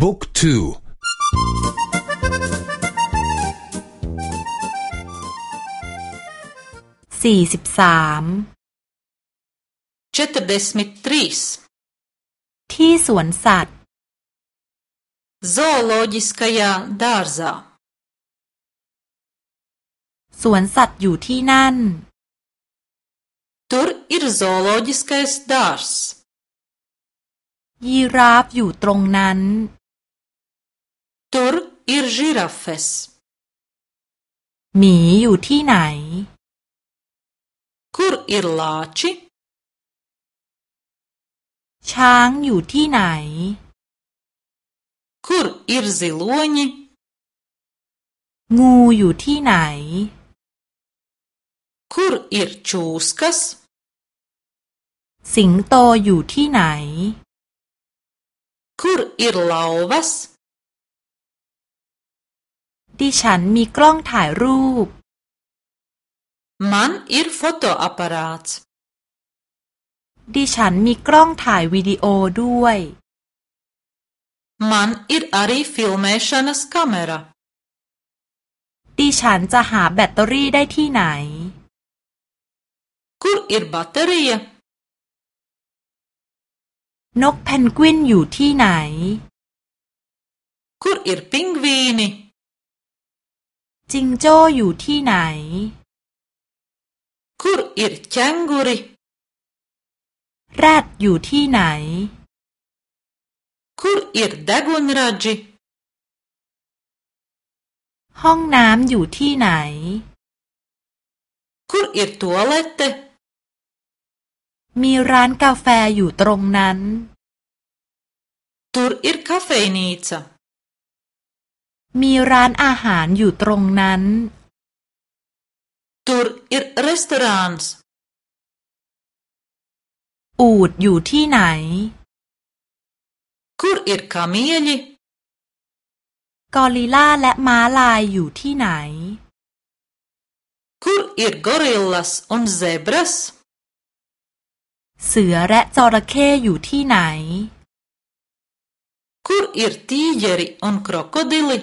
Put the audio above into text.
บุ๊กทูสี่สิบสามเจ็ดเดสมิทรีสที่สวนสัตว์ zooloģiskajā dārzā สวนสัตว์อยู่ที่นั่น Tur ir zooloģiskais dārzs ยีราฟอยู่ตรงนั้น Tur ir žirafes หมีอยู่ที่ไหน Kur ir lāči ช้างอยู่ที่ไหน Kur ir ziloņi งูอยู่ที่ไหน Kur ir čūskas สิงโตอยู่ที่ไหน Kur ir lauvas ดิฉันมีกล้องถ่ายรูป Man ir fotoaparāts ดิฉันมีกล้องถ่ายวิดีโอด้วย Man ir arī filmēšanas kamera ดิฉันจะหาแบตเตอรี่ได้ที่ไหน Kur ir baterija นกเพนกวินอยู่ที่ไหน Kur ir pingvīni จิงโจ้อยู่ที่ไหน Kur ir ķenguri แรดอยู่ที่ไหน Kur ir degunraģi ห้องน้ำอยู่ที่ไหน Kur ir tualete มีร้านกาแฟอยู่ตรงนั้น Tur ir kafejnīca มีร้านอาหารอยู่ตรงนั้น Tur ir restorāns อูดอยู่ที่ไหน Kur ir kamieļi กอริลลาและม้าลายอยู่ที่ไหน Kur ir gorillas un zebras เสือและจระเข้อยู่ที่ไหน Kur ir tīģeri un krokodili